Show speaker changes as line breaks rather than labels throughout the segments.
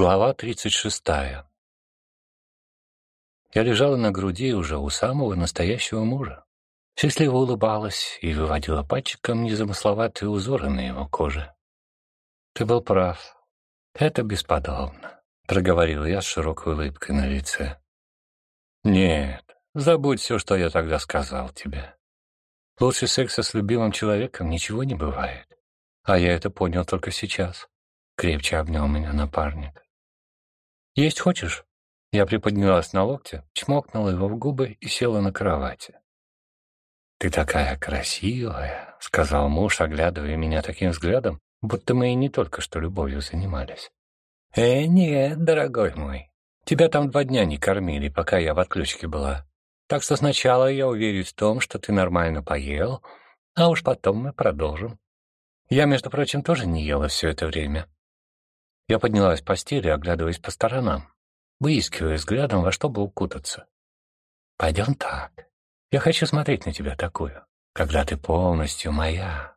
Глава 36. Я лежала на груди уже у самого настоящего мужа. Счастливо улыбалась и выводила пальчиком незамысловатые узоры на его коже. «Ты был прав. Это бесподобно», — проговорил я с широкой улыбкой на лице. «Нет, забудь все, что я тогда сказал тебе. Лучше секса с любимым человеком ничего не бывает. А я это понял только сейчас». Крепче обнял меня напарник. «Есть хочешь?» Я приподнялась на локте, чмокнула его в губы и села на кровати. «Ты такая красивая», — сказал муж, оглядывая меня таким взглядом, будто мы и не только что любовью занимались. «Э, нет, дорогой мой, тебя там два дня не кормили, пока я в отключке была. Так что сначала я уверюсь в том, что ты нормально поел, а уж потом мы продолжим. Я, между прочим, тоже не ела все это время. Я поднялась с постели, оглядываясь по сторонам, выискивая взглядом, во что бы укутаться. «Пойдем так. Я хочу смотреть на тебя такую, когда ты полностью моя.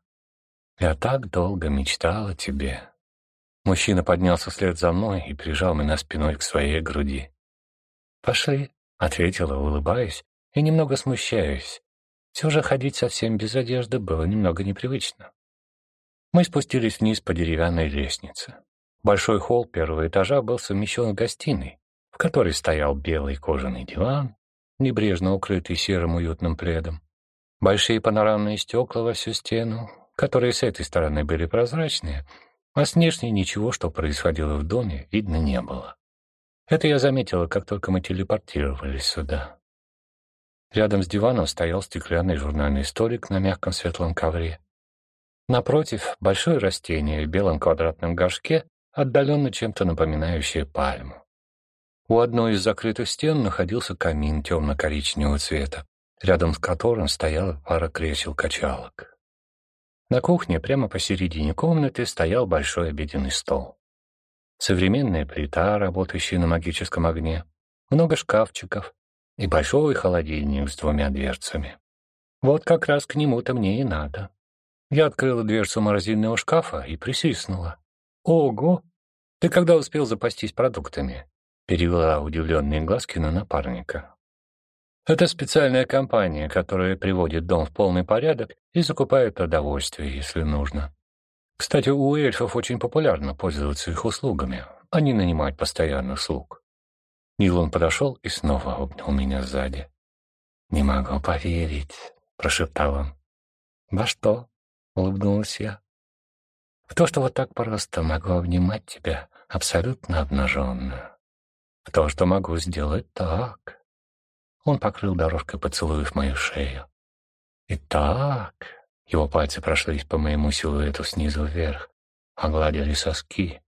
Я так долго мечтал о тебе». Мужчина поднялся вслед за мной и прижал меня спиной к своей груди. «Пошли», — ответила, улыбаясь и немного смущаясь. Все же ходить совсем без одежды было немного непривычно. Мы спустились вниз по деревянной лестнице. Большой холл первого этажа был совмещен с гостиной, в которой стоял белый кожаный диван, небрежно укрытый серым уютным пледом. Большие панорамные стекла во всю стену, которые с этой стороны были прозрачные, а с внешней ничего, что происходило в доме, видно не было. Это я заметила, как только мы телепортировались сюда. Рядом с диваном стоял стеклянный журнальный столик на мягком светлом ковре. Напротив, большое растение в белом квадратном горшке отдаленно чем-то напоминающее пальму. У одной из закрытых стен находился камин темно-коричневого цвета, рядом с которым стояла пара кресел-качалок. На кухне прямо посередине комнаты стоял большой обеденный стол. Современная плита, работающая на магическом огне, много шкафчиков и большой холодильник с двумя дверцами. Вот как раз к нему-то мне и надо. Я открыла дверцу морозильного шкафа и присвистнула. «Ого! Ты когда успел запастись продуктами?» Перевела удивленные глазки на напарника. «Это специальная компания, которая приводит дом в полный порядок и закупает продовольствие, если нужно. Кстати, у эльфов очень популярно пользоваться их услугами, а не нанимать постоянных слуг». Нилон подошел и снова обнял меня сзади. «Не могу поверить», — прошептал он. «Во что?» — улыбнулась я в то, что вот так просто могу обнимать тебя абсолютно обнаженную, в то, что могу сделать так. Он покрыл дорожкой поцелуев мою шею. И так его пальцы прошлись по моему силуэту снизу вверх, огладили соски.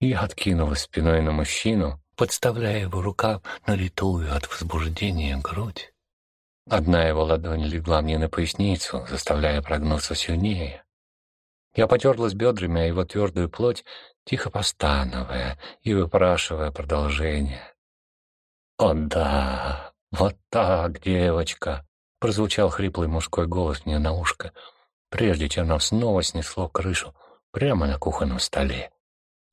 Я откинулась спиной на мужчину, подставляя его рукав налитую от возбуждения грудь. Одна его ладонь легла мне на поясницу, заставляя прогнуться сильнее. Я потерлась бедрами о его твердую плоть, тихо постановая и выпрашивая продолжение. «О да, вот так, девочка!» — прозвучал хриплый мужской голос мне на ушко, прежде чем нам снова снесло крышу прямо на кухонном столе,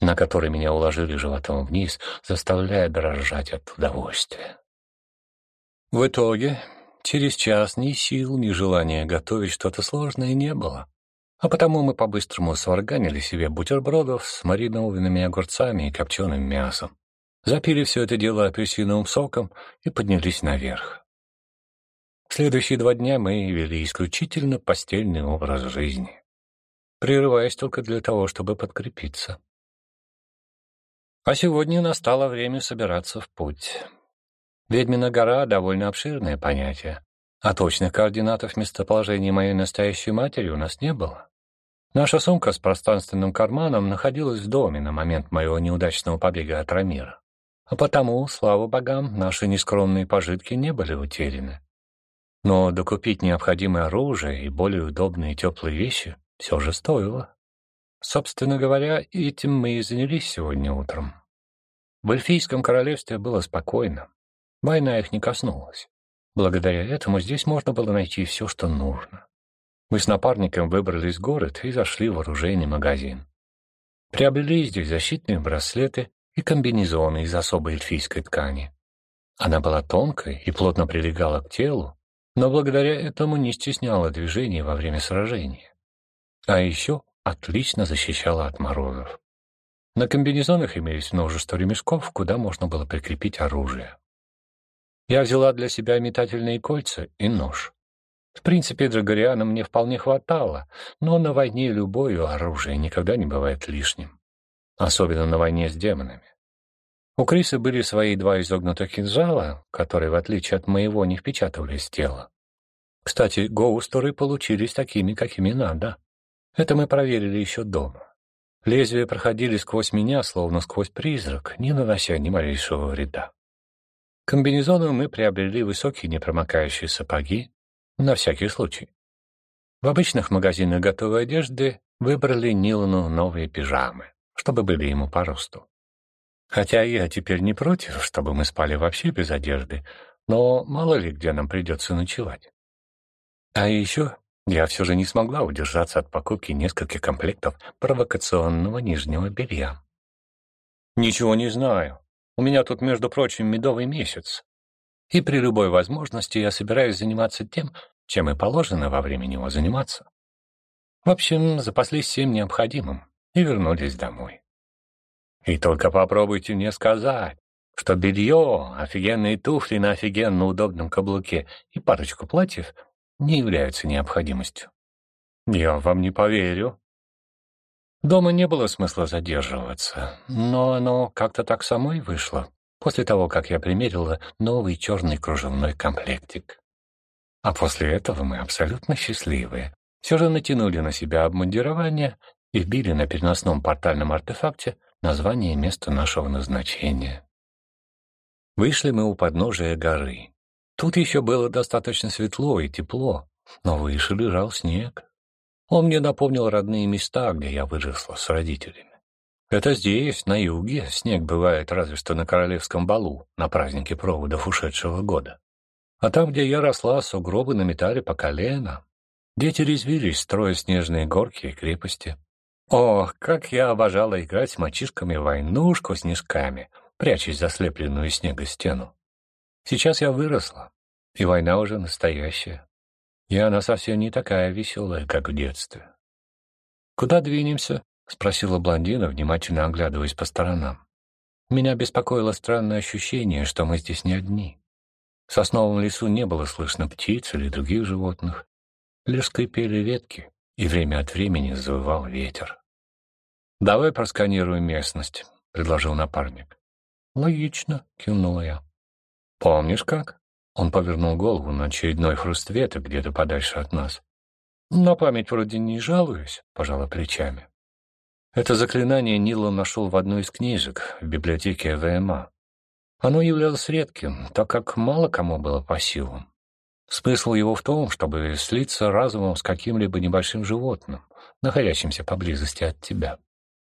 на который меня уложили животом вниз, заставляя дрожать от удовольствия. В итоге, через час ни сил, ни желания готовить что-то сложное не было. А потому мы по-быстрому сварганили себе бутербродов с маринованными огурцами и копченым мясом. Запили все это дело апельсиновым соком и поднялись наверх. Следующие два дня мы вели исключительно постельный образ жизни, прерываясь только для того, чтобы подкрепиться. А сегодня настало время собираться в путь. Ведьмина гора — довольно обширное понятие, а точных координатов местоположения моей настоящей матери у нас не было. Наша сумка с пространственным карманом находилась в доме на момент моего неудачного побега от Рамира. А потому, слава богам, наши нескромные пожитки не были утеряны. Но докупить необходимое оружие и более удобные теплые вещи все же стоило. Собственно говоря, этим мы и занялись сегодня утром. В Эльфийском королевстве было спокойно. Война их не коснулась. Благодаря этому здесь можно было найти все, что нужно. Мы с напарником выбрались в город и зашли в оружейный магазин. Приобрели здесь защитные браслеты и комбинезоны из особой эльфийской ткани. Она была тонкой и плотно прилегала к телу, но благодаря этому не стесняла движений во время сражения. А еще отлично защищала от морозов. На комбинезонах имелись множество ремешков, куда можно было прикрепить оружие. Я взяла для себя метательные кольца и нож. В принципе, Драгориана мне вполне хватало, но на войне любое оружие никогда не бывает лишним. Особенно на войне с демонами. У Криса были свои два изогнутых кинжала, которые, в отличие от моего, не впечатывались в тело. Кстати, гоустеры получились такими, какими надо. Это мы проверили еще дома. Лезвия проходили сквозь меня, словно сквозь призрак, не нанося ни малейшего вреда. Комбинезону мы приобрели высокие непромокающие сапоги, на всякий случай. В обычных магазинах готовой одежды выбрали Нилану новые пижамы, чтобы были ему по росту. Хотя я теперь не против, чтобы мы спали вообще без одежды, но мало ли где нам придется ночевать. А еще я все же не смогла удержаться от покупки нескольких комплектов провокационного нижнего белья. «Ничего не знаю. У меня тут, между прочим, медовый месяц. И при любой возможности я собираюсь заниматься тем, чем и положено во время него заниматься. В общем, запаслись всем необходимым и вернулись домой. И только попробуйте мне сказать, что белье, офигенные туфли на офигенно удобном каблуке и парочку платьев не являются необходимостью. Я вам не поверю. Дома не было смысла задерживаться, но оно как-то так само и вышло, после того, как я примерила новый черный кружевной комплектик. А после этого мы абсолютно счастливые. Все же натянули на себя обмундирование и вбили на переносном портальном артефакте название места нашего назначения. Вышли мы у подножия горы. Тут еще было достаточно светло и тепло, но выше лежал снег. Он мне напомнил родные места, где я выросла с родителями. Это здесь, на юге, снег бывает разве что на королевском балу, на празднике проводов ушедшего года. А там, где я росла, сугробы наметали по колено. Дети резвились, строя снежные горки и крепости. Ох, как я обожала играть с мальчишками в войнушку снежками, прячась за слепленную снега стену. Сейчас я выросла, и война уже настоящая. И она совсем не такая веселая, как в детстве. «Куда двинемся?» — спросила блондина, внимательно оглядываясь по сторонам. Меня беспокоило странное ощущение, что мы здесь не одни. В сосновом лесу не было слышно птиц или других животных. Лишь скрипели ветки, и время от времени завывал ветер. «Давай просканируем местность», — предложил напарник. «Логично», — кивнула я. «Помнишь как?» Он повернул голову на очередной хруст веток где-то подальше от нас. «На память вроде не жалуюсь», — пожала плечами. Это заклинание Нила нашел в одной из книжек в библиотеке ВМА. Оно являлось редким, так как мало кому было по силам. Смысл его в том, чтобы слиться разумом с каким-либо небольшим животным, находящимся поблизости от тебя.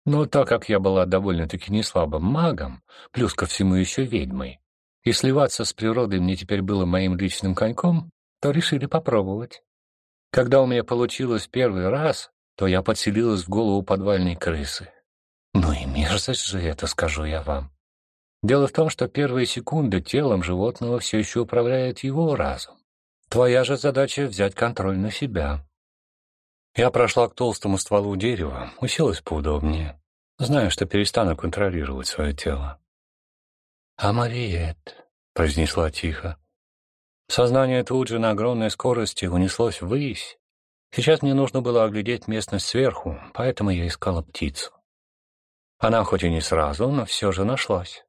Но так как я была довольно-таки неслабым магом, плюс ко всему еще ведьмой, и сливаться с природой мне теперь было моим личным коньком, то решили попробовать. Когда у меня получилось первый раз, то я подселилась в голову подвальной крысы. Ну и мерзость же это, скажу я вам. Дело в том, что первые секунды телом животного все еще управляет его разум. Твоя же задача — взять контроль на себя. Я прошла к толстому стволу дерева, уселась поудобнее, зная, что перестану контролировать свое тело. «Амариет», — произнесла тихо. Сознание тут же на огромной скорости унеслось ввысь. Сейчас мне нужно было оглядеть местность сверху, поэтому я искала птицу. Она хоть и не сразу, но все же нашлась.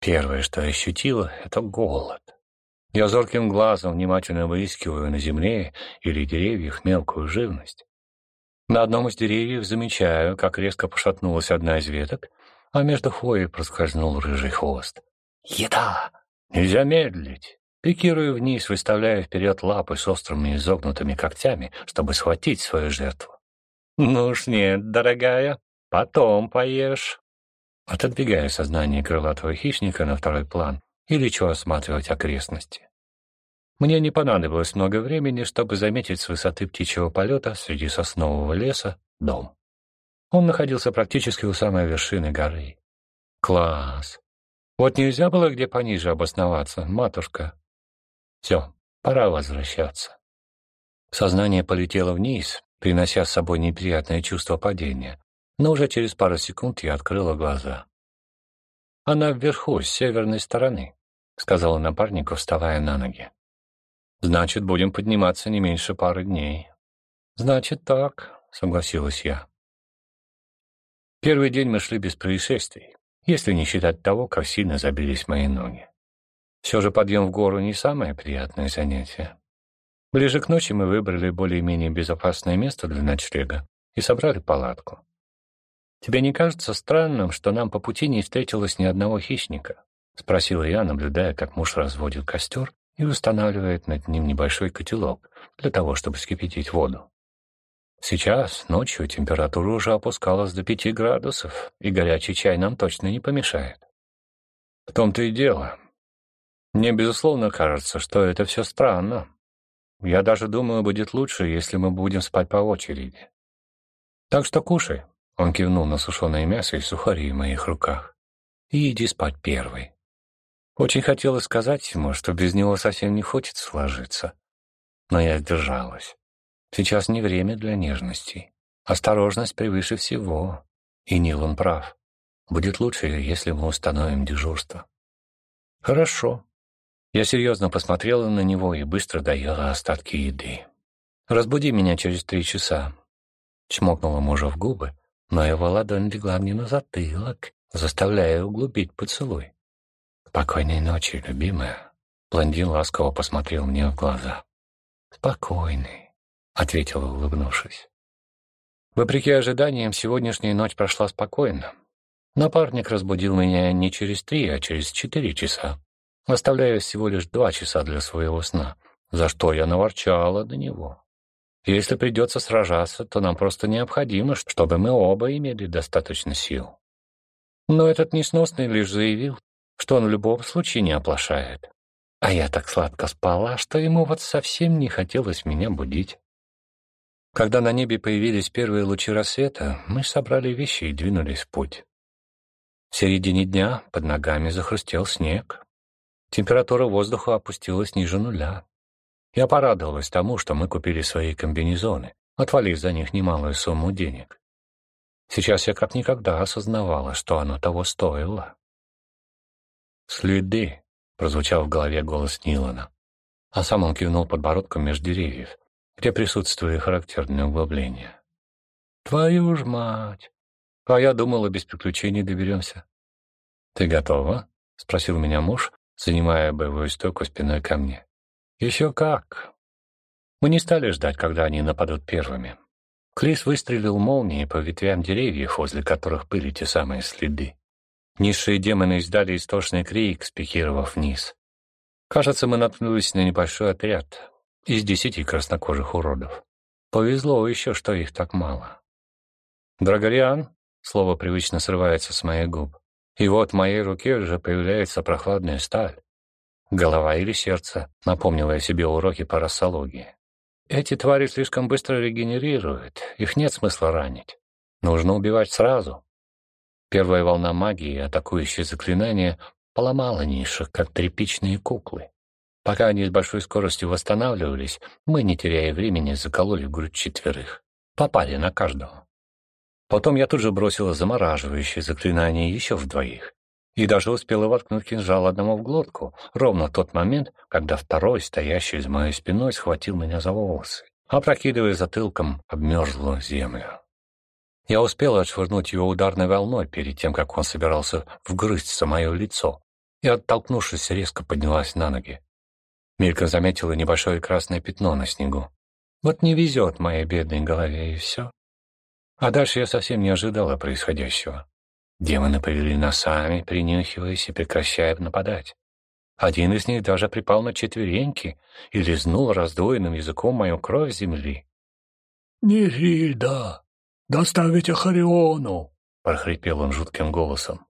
Первое, что я ощутила, — это голод. Я зорким глазом внимательно выискиваю на земле или деревьях мелкую живность. На одном из деревьев замечаю, как резко пошатнулась одна из веток, а между хвоей проскользнул рыжий хвост. «Еда! Нельзя медлить!» Пикирую вниз, выставляя вперед лапы с острыми изогнутыми когтями, чтобы схватить свою жертву. «Ну уж нет, дорогая, потом поешь». Отодвигаю сознание крылатого хищника на второй план и лечу осматривать окрестности. Мне не понадобилось много времени, чтобы заметить с высоты птичьего полета среди соснового леса дом. Он находился практически у самой вершины горы. Класс! Вот нельзя было где пониже обосноваться, матушка. Все, пора возвращаться. Сознание полетело вниз, принося с собой неприятное чувство падения, но уже через пару секунд я открыла глаза. «Она вверху, с северной стороны», — сказала напарнику, вставая на ноги. «Значит, будем подниматься не меньше пары дней». «Значит, так», — согласилась я. Первый день мы шли без происшествий, если не считать того, как сильно забились мои ноги. Все же подъем в гору не самое приятное занятие. Ближе к ночи мы выбрали более-менее безопасное место для ночлега и собрали палатку. «Тебе не кажется странным, что нам по пути не встретилось ни одного хищника?» — спросила я, наблюдая, как муж разводит костер и устанавливает над ним небольшой котелок для того, чтобы вскипятить воду. Сейчас, ночью, температура уже опускалась до пяти градусов, и горячий чай нам точно не помешает. В том-то и дело. Мне, безусловно, кажется, что это все странно. Я даже думаю, будет лучше, если мы будем спать по очереди. Так что кушай. Он кивнул на сушеное мясо и сухари в моих руках. И иди спать первый. Очень хотелось сказать ему, что без него совсем не хочется ложиться. Но я сдержалась. Сейчас не время для нежностей. Осторожность превыше всего. И Нил он прав. Будет лучше, если мы установим дежурство. Хорошо. Я серьезно посмотрела на него и быстро доела остатки еды. «Разбуди меня через три часа». Чмокнула мужа в губы, но его ладонь легла мне на затылок, заставляя углубить поцелуй. «Спокойной ночи, любимая». Блондин ласково посмотрел мне в глаза. «Спокойной». — ответила, улыбнувшись. Вопреки ожиданиям, сегодняшняя ночь прошла спокойно. Напарник разбудил меня не через три, а через четыре часа, оставляя всего лишь два часа для своего сна, за что я наворчала до него. Если придется сражаться, то нам просто необходимо, чтобы мы оба имели достаточно сил. Но этот несносный лишь заявил, что он в любом случае не оплошает. А я так сладко спала, что ему вот совсем не хотелось меня будить. Когда на небе появились первые лучи рассвета, мы собрали вещи и двинулись в путь. В середине дня под ногами захрустел снег. Температура воздуха опустилась ниже нуля. Я порадовалась тому, что мы купили свои комбинезоны, отвалив за них немалую сумму денег. Сейчас я как никогда осознавала, что оно того стоило. «Следы», — прозвучал в голове голос Нилана, а сам он кивнул подбородком между деревьев, где присутствовали характерные углубления. «Твою ж мать! А я думала, без приключений доберемся». «Ты готова?» — спросил меня муж, занимая боевую стойку спиной ко мне. «Еще как!» Мы не стали ждать, когда они нападут первыми. Клис выстрелил молнией по ветвям деревьев, возле которых были те самые следы. Низшие демоны издали истошный крик, спикировав вниз. Кажется, мы наткнулись на небольшой отряд из десяти краснокожих уродов. Повезло еще, что их так мало. «Драгориан», — слово привычно срывается с моих губ, и вот в моей руке уже появляется прохладная сталь. Голова или сердце, напомнила я себе уроки по рассологии. Эти твари слишком быстро регенерируют, их нет смысла ранить. Нужно убивать сразу. Первая волна магии, атакующие заклинания, поломала низших, как тряпичные куклы. Пока они с большой скоростью восстанавливались, мы, не теряя времени, закололи в грудь четверых. Попали на каждого. Потом я тут же бросила замораживающее заклинание еще в двоих. И даже успела воткнуть кинжал одному в глотку, ровно тот момент, когда второй, стоящий за моей спиной, схватил меня за волосы, опрокидывая затылком обмерзлую землю. Я успела отшвырнуть его ударной волной перед тем, как он собирался вгрызться мое лицо, и, оттолкнувшись, резко поднялась на ноги. Милька заметила небольшое красное пятно на снегу. Вот не везет моей бедной голове, и все. А дальше я совсем не ожидала происходящего. Демоны повели носами, принюхиваясь и прекращая нападать. Один из них даже припал на четвереньки и лизнул раздвоенным языком мою кровь земли.
«Нефрида, доставите Хариону!»
— прохрипел он жутким голосом.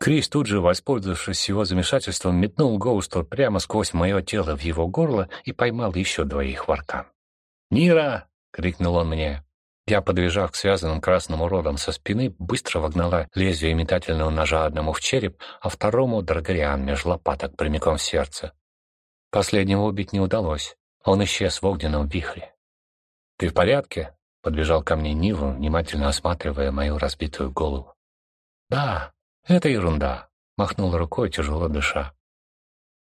Крис тут же, воспользовавшись его замешательством, метнул Гоустер прямо сквозь мое тело в его горло и поймал еще двоих в аркан. «Нира!» — крикнул он мне. Я, подбежав к связанным красным уродам со спины, быстро вогнала лезвие метательного ножа одному в череп, а второму — драгориан меж лопаток прямиком в сердце. Последнего убить не удалось. Он исчез в огненном вихре. «Ты в порядке?» — подбежал ко мне Ниву, внимательно осматривая мою разбитую голову. «Да, это ерунда», — махнул рукой, тяжело дыша.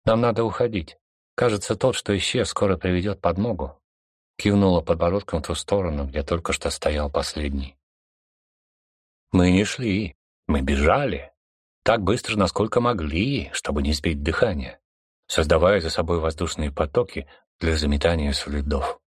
«Нам надо уходить. Кажется, тот, что исчез, скоро приведет подмогу. Кивнула подбородком в ту сторону, где только что стоял последний. Мы не шли, мы бежали. Так быстро, насколько могли, чтобы не сбить дыхание, создавая за собой воздушные потоки для заметания следов.